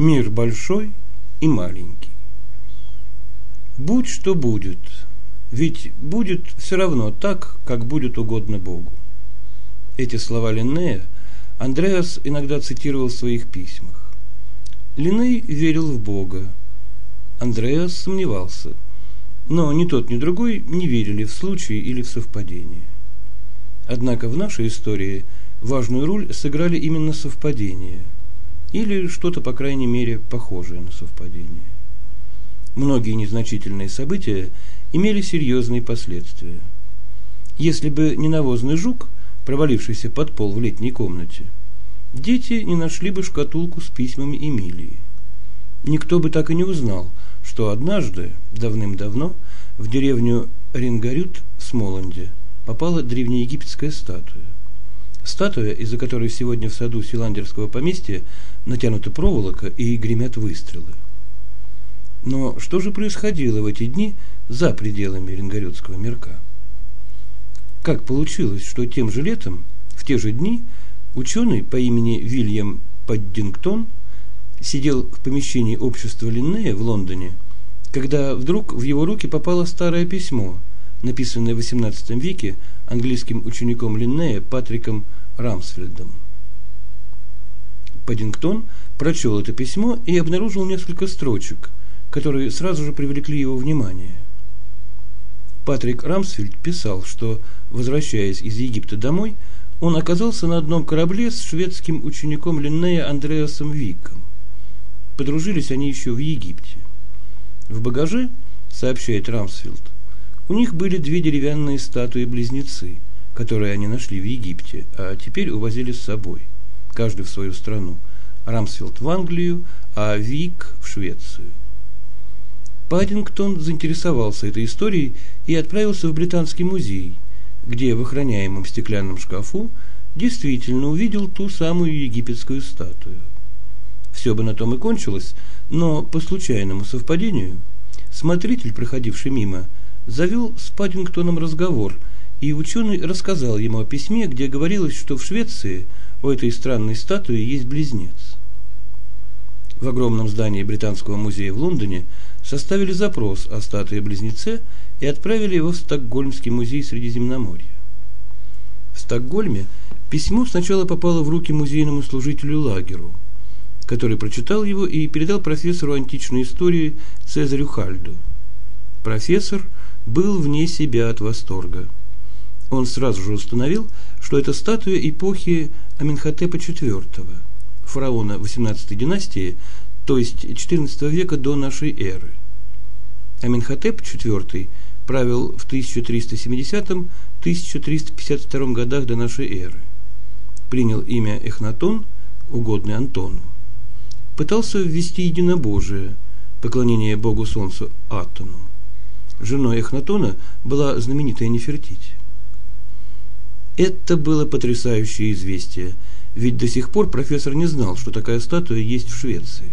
Мир большой и маленький. Будь что будет, ведь будет все равно так, как будет угодно Богу. Эти слова Линнея Андреас иногда цитировал в своих письмах. Линней верил в Бога. Андреас сомневался, но ни тот, ни другой не верили в случай или в совпадение. Однако в нашей истории важную роль сыграли именно совпадения, или что-то, по крайней мере, похожее на совпадение. Многие незначительные события имели серьезные последствия. Если бы не навозный жук, провалившийся под пол в летней комнате, дети не нашли бы шкатулку с письмами Эмилии. Никто бы так и не узнал, что однажды, давным-давно, в деревню Рингарют в Смоланде попала древнеегипетская статуя. Статуя, из-за которой сегодня в саду Силандерского поместья натянута проволока и гремят выстрелы. Но что же происходило в эти дни за пределами Ренгарютского мирка? Как получилось, что тем же летом, в те же дни, ученый по имени Вильям Паддингтон сидел в помещении общества Линнея в Лондоне, когда вдруг в его руки попало старое письмо, написанное в XVIII веке английским учеником Линнея Патриком Рамсфельдом. Паддингтон прочел это письмо и обнаружил несколько строчек, которые сразу же привлекли его внимание. Патрик Рамсфельд писал, что, возвращаясь из Египта домой, он оказался на одном корабле с шведским учеником Линнея Андреасом Виком. Подружились они еще в Египте. В багаже, сообщает Рамсфельд, у них были две деревянные статуи-близнецы, которые они нашли в Египте, а теперь увозили с собой, каждый в свою страну. Рамсфельд в Англию, а Вик в Швецию. Паддингтон заинтересовался этой историей и отправился в Британский музей, где в охраняемом стеклянном шкафу действительно увидел ту самую египетскую статую. Все бы на том и кончилось, но по случайному совпадению смотритель, проходивший мимо, завел с Паддингтоном разговор, и ученый рассказал ему о письме, где говорилось, что в Швеции у этой странной статуи есть близнец. В огромном здании Британского музея в Лондоне составили запрос о статуе-близнеце и отправили его в Стокгольмский музей Средиземноморья. В Стокгольме письмо сначала попало в руки музейному служителю Лагеру, который прочитал его и передал профессору античной истории Цезарю Хальду. Профессор был вне себя от восторга. Он сразу же установил, что это статуя эпохи Аменхотепа IV, фараона XVIII династии, то есть XIV века до нашей эры. Аменхотеп IV правил в 1370-1352 годах до нашей эры. Принял имя Эхнатон, угодный Антону. Пытался ввести единобожие, поклонение богу солнцу Атону. Женой Эхнатона была знаменитая Нефертити. Это было потрясающее известие, ведь до сих пор профессор не знал, что такая статуя есть в Швеции.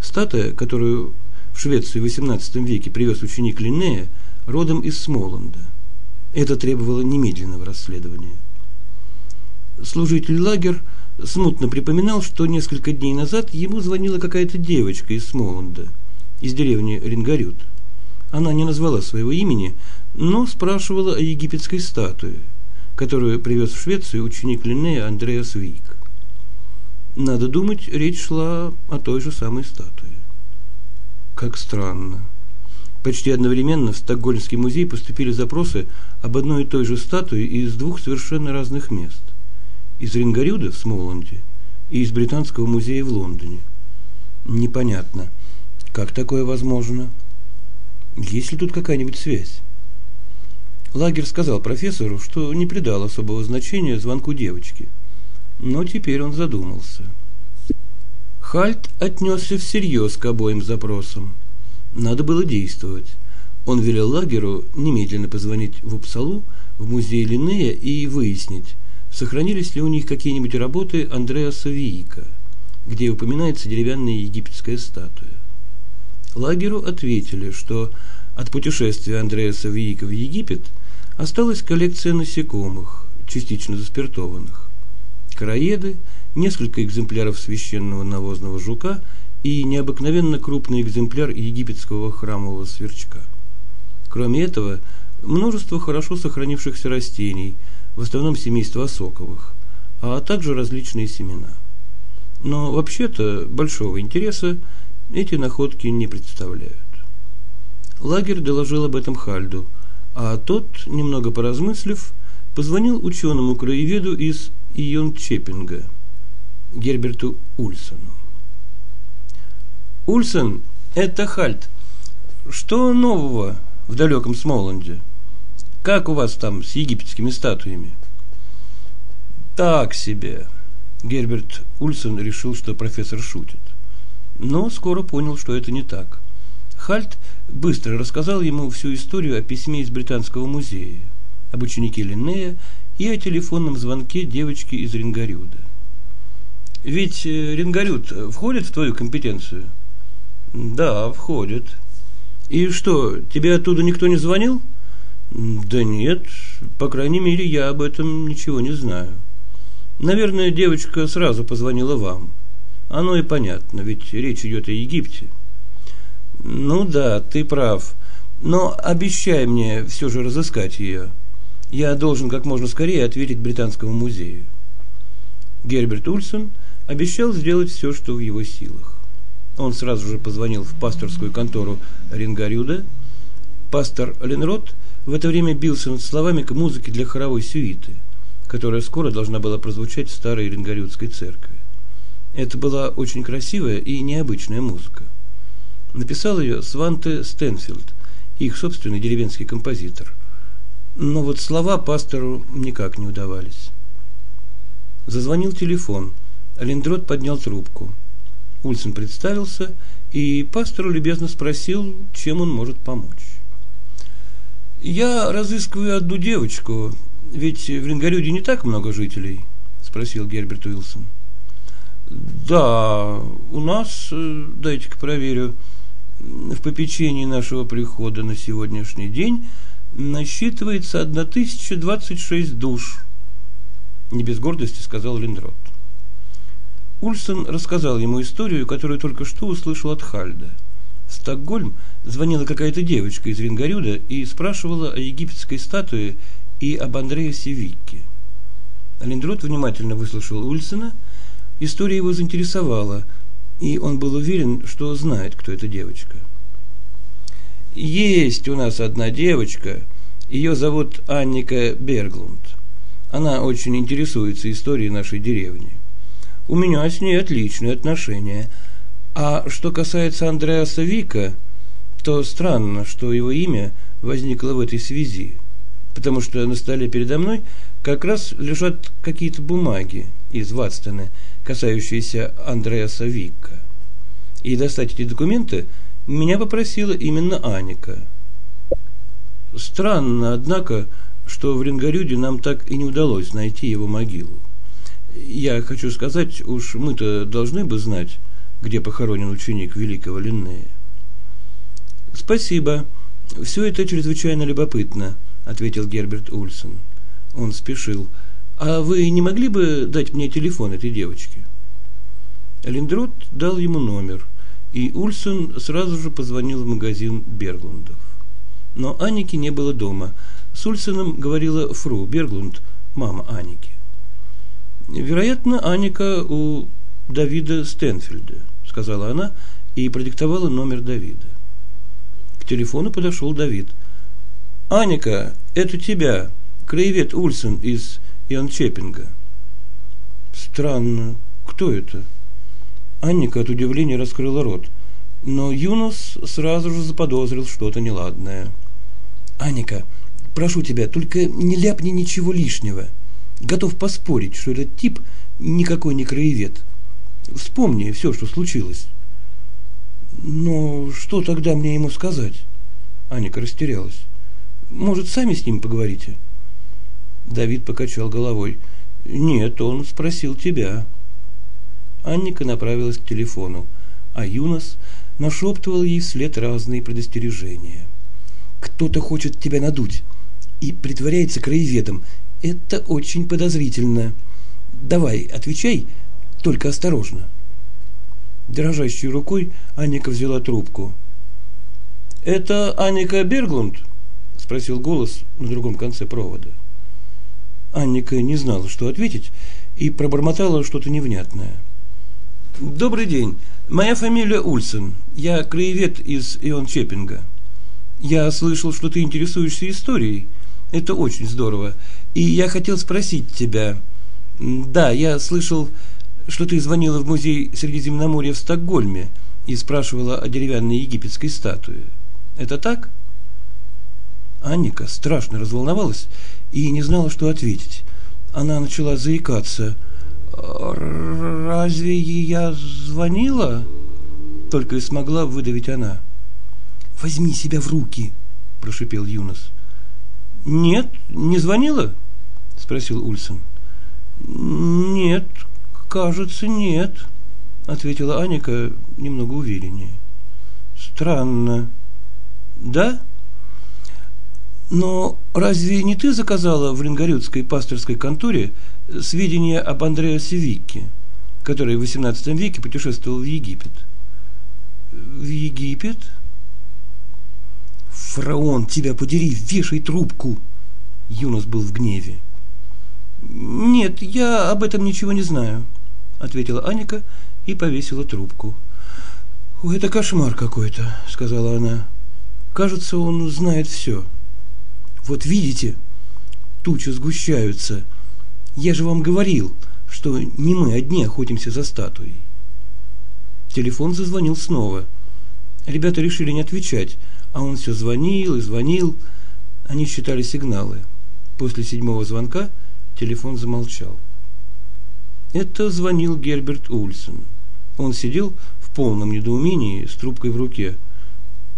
Статуя, которую в Швецию в XVIII веке привез ученик Линнея, родом из Смоланда. Это требовало немедленного расследования. Служитель лагер смутно припоминал, что несколько дней назад ему звонила какая-то девочка из Смоланда, из деревни Рингарют. Она не назвала своего имени, но спрашивала о египетской статуе, которую привез в Швецию ученик Линнея Андреас Вик. Надо думать, речь шла о той же самой статуе. Как странно. Почти одновременно в Стокгольмский музей поступили запросы об одной и той же статуе из двух совершенно разных мест. Из Рингарюда в Смоланде и из Британского музея в Лондоне. Непонятно, как такое возможно? Есть ли тут какая-нибудь связь? Лагер сказал профессору, что не придал особого значения звонку девочки. Но теперь он задумался. Хальт отнесся всерьез к обоим запросам. Надо было действовать. Он велел лагеру немедленно позвонить в Упсалу, в музей Линнея и выяснить, сохранились ли у них какие-нибудь работы Андреаса Виика, где упоминается деревянная египетская статуя. Лагеру ответили, что от путешествия Андреаса Виика в Египет осталась коллекция насекомых, частично заспиртованных. Караеды – несколько экземпляров священного навозного жука и необыкновенно крупный экземпляр египетского храмового сверчка. Кроме этого, множество хорошо сохранившихся растений, в основном семейства осоковых, а также различные семена. Но вообще-то большого интереса эти находки не представляют. Лагерь доложил об этом Хальду, а тот, немного поразмыслив, позвонил ученому-краеведу из Ион-Чеппинга, Герберту Ульсону. «Ульсон, это Хальд. Что нового в далеком Смоланде? Как у вас там с египетскими статуями?» «Так себе», Герберт Ульсон решил, что профессор шутит. Но скоро понял, что это не так. Хальт быстро рассказал ему всю историю о письме из Британского музея, об ученике Линнея и о телефонном звонке девочки из Рингарюда. Ведь э, Рингарюд входит в твою компетенцию? Да, входит. И что, тебе оттуда никто не звонил? Да нет, по крайней мере, я об этом ничего не знаю. Наверное, девочка сразу позвонила вам. Оно и понятно, ведь речь идет о Египте. Ну да, ты прав. Но обещай мне все же разыскать ее. Я должен как можно скорее ответить Британскому музею. Герберт Ульсон обещал сделать все, что в его силах. Он сразу же позвонил в пасторскую контору Рингарюда. Пастор Ленрот в это время бился над словами к музыке для хоровой сюиты – которая скоро должна была прозвучать в старой Рингарютской церкви. Это была очень красивая и необычная музыка. Написал ее Сванте Стэнфилд, их собственный деревенский композитор. Но вот слова пастору никак не удавались. Зазвонил телефон. Линдрот поднял трубку. Ульсен представился, и пастору любезно спросил, чем он может помочь. «Я разыскиваю одну девочку, ведь в Рингарюде не так много жителей, спросил Герберт Уилсон. Да, у нас, э, дайте-ка проверю, в попечении нашего прихода на сегодняшний день насчитывается 1026 душ. Не без гордости сказал Линдрот. Ульсон рассказал ему историю, которую только что услышал от Хальда. В Стокгольм звонила какая-то девочка из Рингарюда и спрашивала о египетской статуе и об Андрее Севикке. Линдрот внимательно выслушал Ульсена, история его заинтересовала, и он был уверен, что знает, кто эта девочка. «Есть у нас одна девочка, ее зовут Анника Берглунд. Она очень интересуется историей нашей деревни. У меня с ней отличные отношения. А что касается Андреаса Вика, то странно, что его имя возникло в этой связи потому что на столе передо мной как раз лежат какие-то бумаги из Ватстона, касающиеся Андреаса Викка. И достать эти документы меня попросила именно Аника. Странно, однако, что в Рингарюде нам так и не удалось найти его могилу. Я хочу сказать, уж мы-то должны бы знать, где похоронен ученик великого Линнея. Спасибо. Все это чрезвычайно любопытно ответил Герберт Ульсон. Он спешил. А вы не могли бы дать мне телефон этой девочки? Линдрот дал ему номер, и Ульсон сразу же позвонил в магазин Берглундов. Но Аники не было дома. С Ульсоном говорила Фру Берглунд, мама Аники. Вероятно, Аника у Давида Стэнфельда, сказала она и продиктовала номер Давида. К телефону подошел Давид – Аника, это тебя, краевед Ульсен из Янчепинга. Странно, кто это? Анника от удивления раскрыла рот, но Юнос сразу же заподозрил что-то неладное. Аника, прошу тебя, только не ляпни ничего лишнего. Готов поспорить, что этот тип никакой не краевед. Вспомни все, что случилось. Но что тогда мне ему сказать? Аника растерялась. Может, сами с ним поговорите? Давид покачал головой. Нет, он спросил тебя. Анника направилась к телефону, а Юнос нашептывал ей вслед разные предостережения. Кто-то хочет тебя надуть и притворяется краеведом. Это очень подозрительно. Давай, отвечай, только осторожно. Дрожащей рукой Анника взяла трубку. «Это Анника Берглунд?» – спросил голос на другом конце провода. Анника не знала, что ответить, и пробормотала что-то невнятное. «Добрый день. Моя фамилия Ульсен. Я краевед из Иончепинга. Я слышал, что ты интересуешься историей. Это очень здорово. И я хотел спросить тебя. Да, я слышал, что ты звонила в музей Средиземноморья в Стокгольме и спрашивала о деревянной египетской статуе. Это так? Анника страшно разволновалась и не знала, что ответить. Она начала заикаться. «Разве я звонила?» Только и смогла выдавить она. «Возьми себя в руки!» – прошипел Юнос. «Нет, не звонила?» – спросил Ульсон. «Нет, кажется, нет», – ответила Аника немного увереннее. «Странно. Да?» Но разве не ты заказала в Рингорюдской пасторской конторе сведения об Андреасе Викке, который в XVIII веке путешествовал в Египет? В Египет? Фараон, тебя подери, вешай трубку! Юнос был в гневе. Нет, я об этом ничего не знаю, ответила Аника и повесила трубку. Это кошмар какой-то, сказала она. Кажется, он знает все. Вот видите, тучи сгущаются. Я же вам говорил, что не мы одни охотимся за статуей. Телефон зазвонил снова. Ребята решили не отвечать, а он все звонил и звонил. Они считали сигналы. После седьмого звонка телефон замолчал. Это звонил Герберт Ульсен. Он сидел в полном недоумении с трубкой в руке.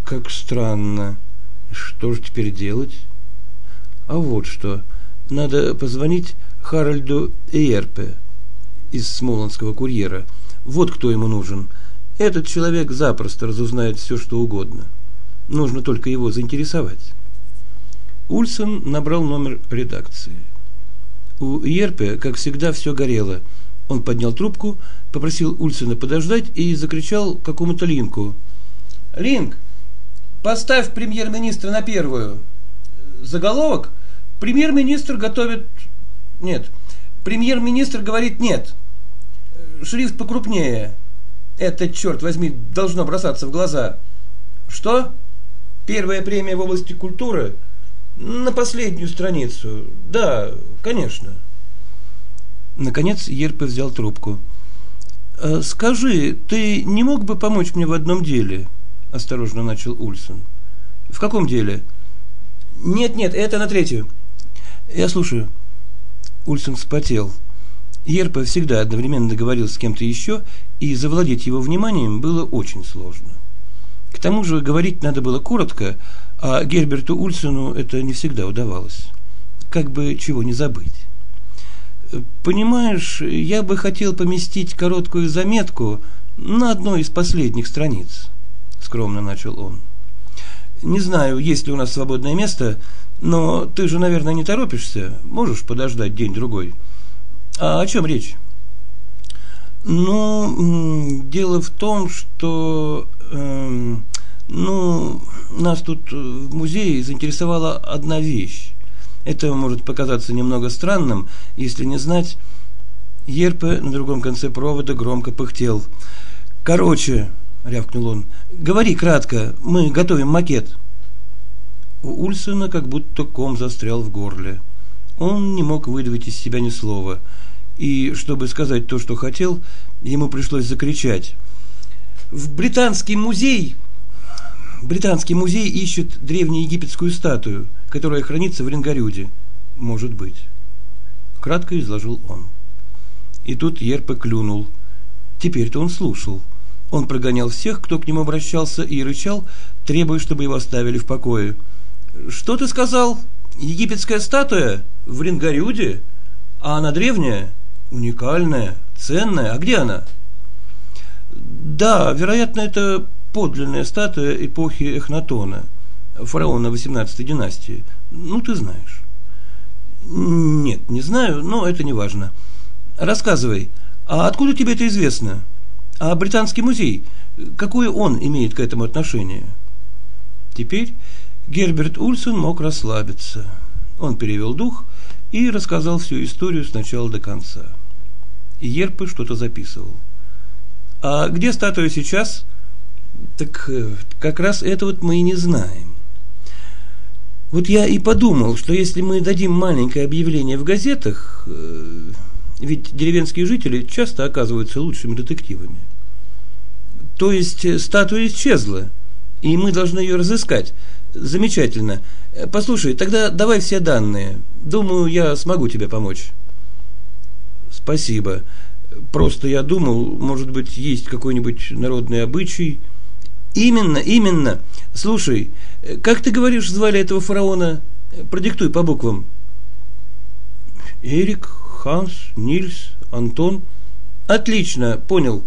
Как странно. Что же теперь делать? А вот что. Надо позвонить Харальду Эйерпе из Смолонского курьера. Вот кто ему нужен. Этот человек запросто разузнает все, что угодно. Нужно только его заинтересовать. Ульсон набрал номер редакции. У Ерпе, как всегда, все горело. Он поднял трубку, попросил Ульсона подождать и закричал какому-то Линку. «Линк, поставь премьер-министра на первую. Заголовок Премьер-министр готовит... Нет. Премьер-министр говорит нет. Шрифт покрупнее. Это, черт возьми, должно бросаться в глаза. Что? Первая премия в области культуры? На последнюю страницу. Да, конечно. Наконец Ерпе взял трубку. «Э, «Скажи, ты не мог бы помочь мне в одном деле?» – осторожно начал Ульсон. «В каком деле?» «Нет-нет, это на третью». Я слушаю. Ульсон вспотел. Ерпа всегда одновременно говорил с кем-то еще, и завладеть его вниманием было очень сложно. К тому же говорить надо было коротко, а Герберту Ульсону это не всегда удавалось. Как бы чего не забыть. Понимаешь, я бы хотел поместить короткую заметку на одной из последних страниц, скромно начал он. Не знаю, есть ли у нас свободное место, но ты же, наверное, не торопишься. Можешь подождать день-другой. А о чем речь? Ну, дело в том, что, э, ну, нас тут в музее заинтересовала одна вещь. Это может показаться немного странным, если не знать. Ерпе на другом конце провода громко пыхтел. «Короче», — рявкнул он, — «говори кратко, мы готовим макет». У Ульсона как будто ком застрял в горле. Он не мог выдавить из себя ни слова, и, чтобы сказать то, что хотел, ему пришлось закричать. «В Британский музей!» Британский музей ищет древнеегипетскую статую, которая хранится в Ренгарюде. Может быть. Кратко изложил он. И тут Ерпе клюнул. Теперь-то он слушал. Он прогонял всех, кто к нему обращался, и рычал, требуя, чтобы его оставили в покое – что ты сказал? Египетская статуя в Рингарюде? А она древняя? Уникальная, ценная. А где она? Да, вероятно, это подлинная статуя эпохи Эхнатона, фараона 18 династии. Ну, ты знаешь. Нет, не знаю, но это не важно. Рассказывай, а откуда тебе это известно? А британский музей, какое он имеет к этому отношение? Теперь Герберт Ульсон мог расслабиться. Он перевел дух и рассказал всю историю с начала до конца. Ерпы что-то записывал. А где статуя сейчас? Так э, как раз это вот мы и не знаем. Вот я и подумал, что если мы дадим маленькое объявление в газетах, э, ведь деревенские жители часто оказываются лучшими детективами. То есть э, статуя исчезла, и мы должны ее разыскать. Замечательно. Послушай, тогда давай все данные. Думаю, я смогу тебе помочь. Спасибо. Просто я думал, может быть, есть какой-нибудь народный обычай. Именно, именно. Слушай, как ты говоришь, звали этого фараона? Продиктуй по буквам. Эрик, Ханс, Нильс, Антон. Отлично, понял.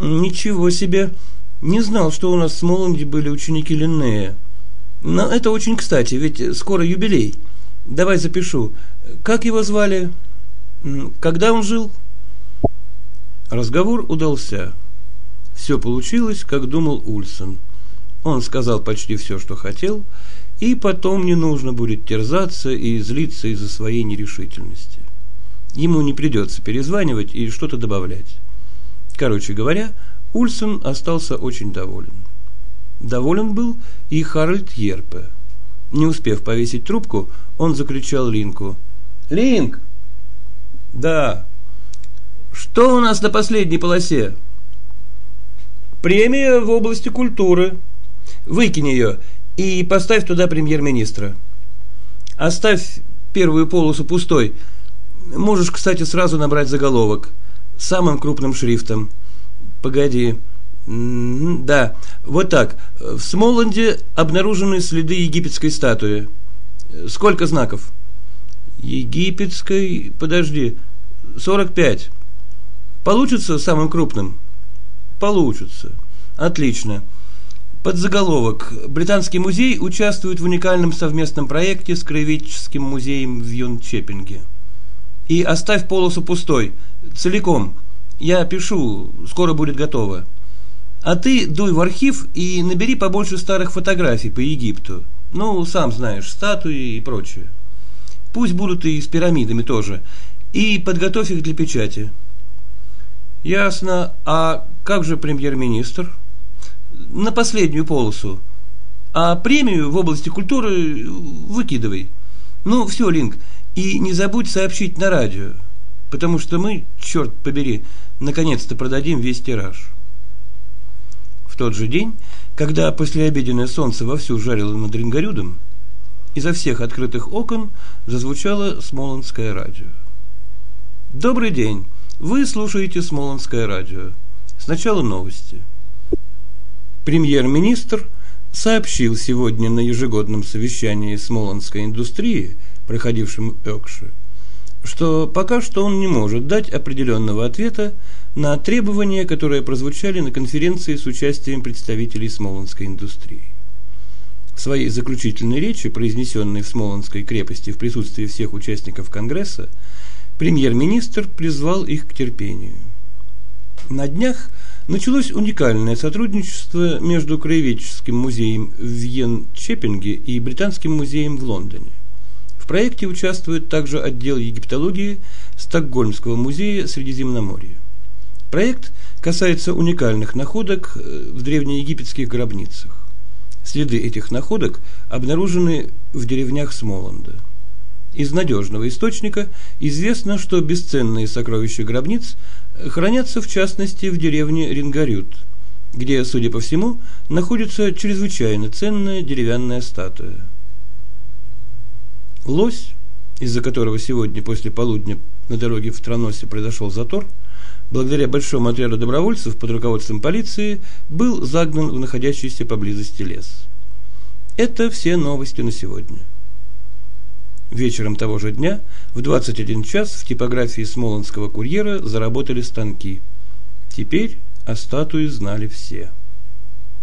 Ничего себе. Не знал, что у нас в Смоланде были ученики Линнея. Но это очень кстати, ведь скоро юбилей. Давай запишу. Как его звали? Когда он жил? Разговор удался. Все получилось, как думал Ульсон. Он сказал почти все, что хотел, и потом не нужно будет терзаться и злиться из-за своей нерешительности. Ему не придется перезванивать и что-то добавлять. Короче говоря, Ульсон остался очень доволен. Доволен был и Харальд Ерпе. Не успев повесить трубку, он закричал Линку. «Линк!» «Да!» «Что у нас на последней полосе?» «Премия в области культуры. Выкинь ее и поставь туда премьер-министра. Оставь первую полосу пустой. Можешь, кстати, сразу набрать заголовок. Самым крупным шрифтом. Погоди. Да, вот так. В Смоланде обнаружены следы египетской статуи. Сколько знаков? Египетской... Подожди. 45. Получится самым крупным? Получится. Отлично. Подзаголовок. Британский музей участвует в уникальном совместном проекте с Краеведческим музеем в Юнчепинге. И оставь полосу пустой. Целиком. Я пишу. Скоро будет готово. А ты дуй в архив и набери побольше старых фотографий по Египту. Ну, сам знаешь, статуи и прочее. Пусть будут и с пирамидами тоже. И подготовь их для печати. Ясно. А как же премьер-министр? На последнюю полосу. А премию в области культуры выкидывай. Ну, все, Линк. И не забудь сообщить на радио. Потому что мы, черт побери, наконец-то продадим весь тираж. В тот же день, когда послеобеденное солнце вовсю жарило над Рингорюдом, изо всех открытых окон зазвучало Смолонское радио. Добрый день! Вы слушаете Смолонское радио. Сначала новости. Премьер-министр сообщил сегодня на ежегодном совещании Смолонской индустрии, проходившем в Экше, что пока что он не может дать определенного ответа на требования, которые прозвучали на конференции с участием представителей Смолонской индустрии. В своей заключительной речи, произнесенной в Смолонской крепости в присутствии всех участников Конгресса, премьер-министр призвал их к терпению. На днях началось уникальное сотрудничество между Краеведческим музеем в Йен-Чеппинге и Британским музеем в Лондоне. В проекте участвует также отдел египтологии Стокгольмского музея Средиземноморья. Проект касается уникальных находок э, в древнеегипетских гробницах. Следы этих находок обнаружены в деревнях Смоланда. Из надежного источника известно, что бесценные сокровища гробниц хранятся в частности в деревне Рингарют, где, судя по всему, находится чрезвычайно ценная деревянная статуя. Лось, из-за которого сегодня после полудня на дороге в Троносе произошел затор, благодаря большому отряду добровольцев под руководством полиции, был загнан в находящийся поблизости лес. Это все новости на сегодня. Вечером того же дня в 21 час в типографии Смолонского курьера заработали станки. Теперь о статуе знали все.